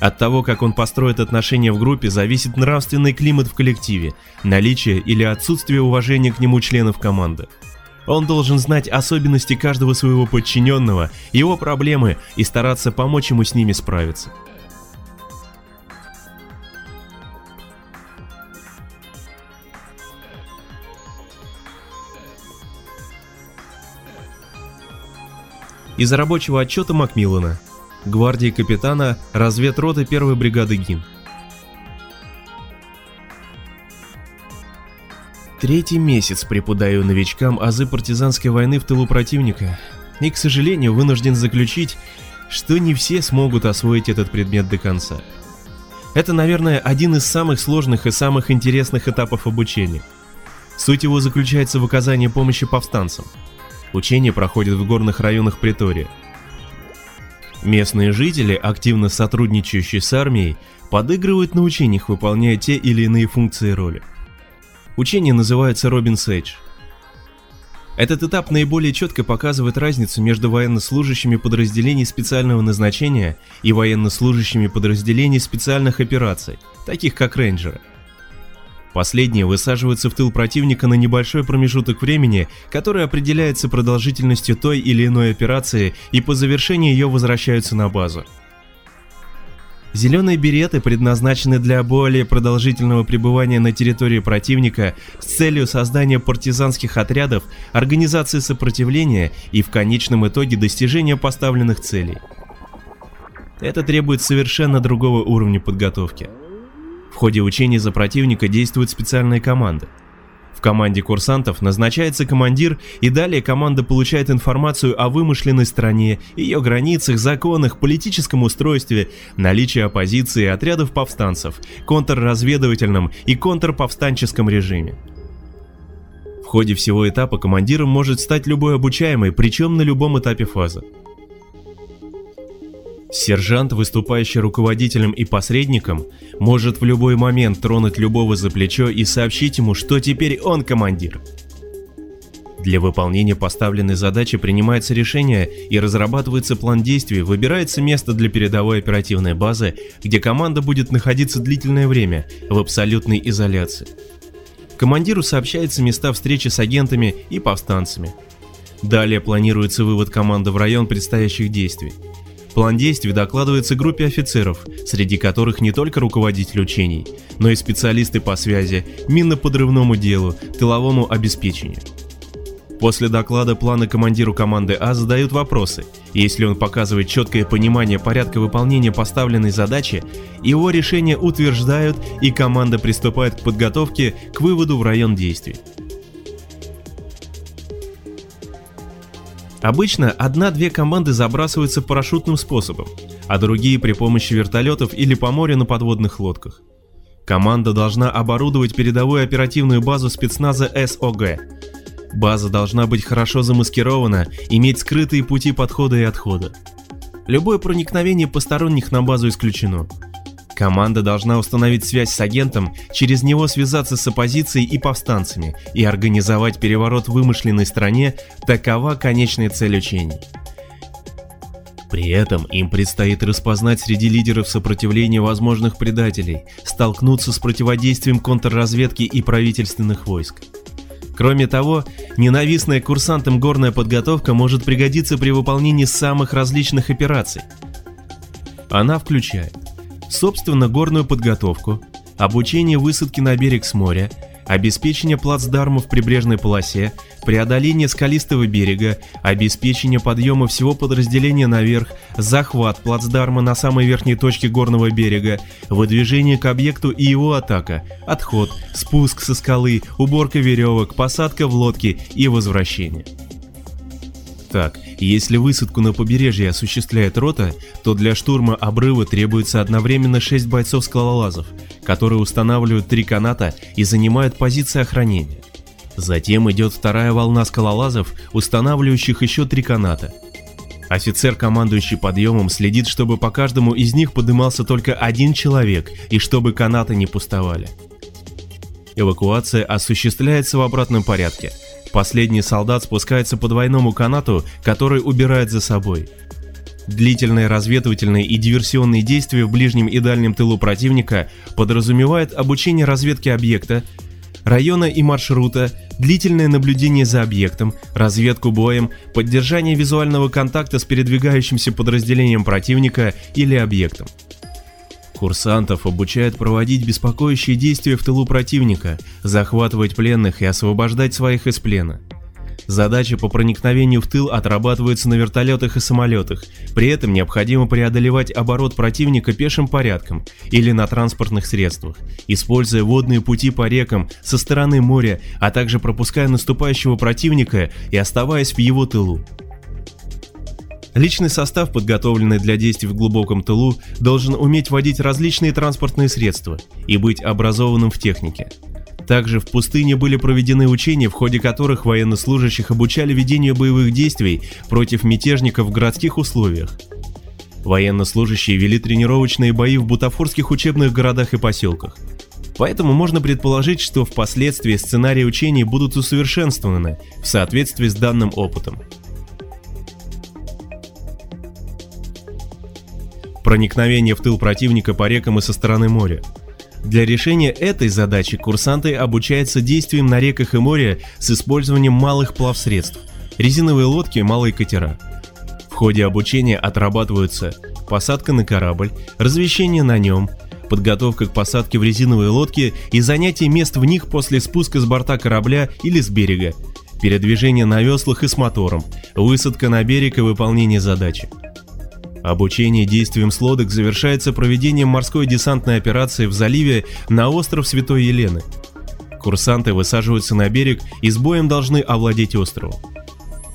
От того, как он построит отношения в группе, зависит нравственный климат в коллективе, наличие или отсутствие уважения к нему членов команды. Он должен знать особенности каждого своего подчиненного, его проблемы и стараться помочь ему с ними справиться. Из рабочего отчета Макмиллана. Гвардии капитана разведроты первой бригады ГИН. Третий месяц преподаю новичкам азы партизанской войны в тылу противника, и, к сожалению, вынужден заключить, что не все смогут освоить этот предмет до конца. Это, наверное, один из самых сложных и самых интересных этапов обучения. Суть его заключается в оказании помощи повстанцам – Учения проходят в горных районах Притория. Местные жители, активно сотрудничающие с армией, подыгрывают на учениях, выполняя те или иные функции роли. Учение называется Робин Сейдж. Этот этап наиболее четко показывает разницу между военнослужащими подразделений специального назначения и военнослужащими подразделений специальных операций, таких как рейнджеры. Последние высаживаются в тыл противника на небольшой промежуток времени, который определяется продолжительностью той или иной операции и по завершении ее возвращаются на базу. Зеленые береты предназначены для более продолжительного пребывания на территории противника с целью создания партизанских отрядов, организации сопротивления и в конечном итоге достижения поставленных целей. Это требует совершенно другого уровня подготовки. Ходе учений за противника действуют специальные команды. В команде курсантов назначается командир, и далее команда получает информацию о вымышленной стране, ее границах, законах, политическом устройстве, наличии оппозиции и отрядов повстанцев, контрразведывательном и контрповстанческом режиме. В ходе всего этапа командиром может стать любой обучаемый, причем на любом этапе фазы. Сержант, выступающий руководителем и посредником, может в любой момент тронуть любого за плечо и сообщить ему, что теперь он командир. Для выполнения поставленной задачи принимается решение и разрабатывается план действий, выбирается место для передовой оперативной базы, где команда будет находиться длительное время в абсолютной изоляции. Командиру сообщаются места встречи с агентами и повстанцами. Далее планируется вывод команды в район предстоящих действий. План действий докладывается группе офицеров, среди которых не только руководитель учений, но и специалисты по связи, минно-подрывному делу, тыловому обеспечению. После доклада плана командиру команды А задают вопросы, если он показывает четкое понимание порядка выполнения поставленной задачи, его решение утверждают и команда приступает к подготовке к выводу в район действий. Обычно одна-две команды забрасываются парашютным способом, а другие при помощи вертолетов или по морю на подводных лодках. Команда должна оборудовать передовую оперативную базу спецназа СОГ. База должна быть хорошо замаскирована, иметь скрытые пути подхода и отхода. Любое проникновение посторонних на базу исключено. Команда должна установить связь с агентом, через него связаться с оппозицией и повстанцами и организовать переворот в вымышленной стране, такова конечная цель учений. При этом им предстоит распознать среди лидеров сопротивления возможных предателей, столкнуться с противодействием контрразведки и правительственных войск. Кроме того, ненавистная курсантам горная подготовка может пригодиться при выполнении самых различных операций. Она включает собственно горную подготовку, обучение высадки на берег с моря, обеспечение плацдарма в прибрежной полосе, преодоление скалистого берега, обеспечение подъема всего подразделения наверх, захват плацдарма на самой верхней точке горного берега, выдвижение к объекту и его атака, отход, спуск со скалы, уборка веревок, посадка в лодке и возвращение. Так, если высадку на побережье осуществляет рота, то для штурма обрыва требуется одновременно 6 бойцов-скалолазов, которые устанавливают три каната и занимают позиции охранения. Затем идет вторая волна скалолазов, устанавливающих еще три каната. Офицер, командующий подъемом, следит, чтобы по каждому из них поднимался только один человек и чтобы канаты не пустовали. Эвакуация осуществляется в обратном порядке – Последний солдат спускается по двойному канату, который убирает за собой. Длительные разведывательные и диверсионные действия в ближнем и дальнем тылу противника подразумевают обучение разведке объекта, района и маршрута, длительное наблюдение за объектом, разведку боем, поддержание визуального контакта с передвигающимся подразделением противника или объектом. Курсантов обучают проводить беспокоящие действия в тылу противника, захватывать пленных и освобождать своих из плена. Задачи по проникновению в тыл отрабатываются на вертолетах и самолетах, при этом необходимо преодолевать оборот противника пешим порядком или на транспортных средствах, используя водные пути по рекам со стороны моря, а также пропуская наступающего противника и оставаясь в его тылу. Личный состав, подготовленный для действий в глубоком тылу, должен уметь водить различные транспортные средства и быть образованным в технике. Также в пустыне были проведены учения, в ходе которых военнослужащих обучали ведению боевых действий против мятежников в городских условиях. Военнослужащие вели тренировочные бои в бутафорских учебных городах и поселках. Поэтому можно предположить, что впоследствии сценарии учений будут усовершенствованы в соответствии с данным опытом. Проникновение в тыл противника по рекам и со стороны моря – для решения этой задачи курсанты обучаются действиям на реках и море с использованием малых плавсредств, резиновые лодки и малые катера. В ходе обучения отрабатываются посадка на корабль, развещение на нем, подготовка к посадке в резиновые лодки и занятие мест в них после спуска с борта корабля или с берега, передвижение на веслах и с мотором, высадка на берег и выполнение задачи. Обучение действиям с лодок завершается проведением морской десантной операции в заливе на остров Святой Елены. Курсанты высаживаются на берег и с боем должны овладеть островом.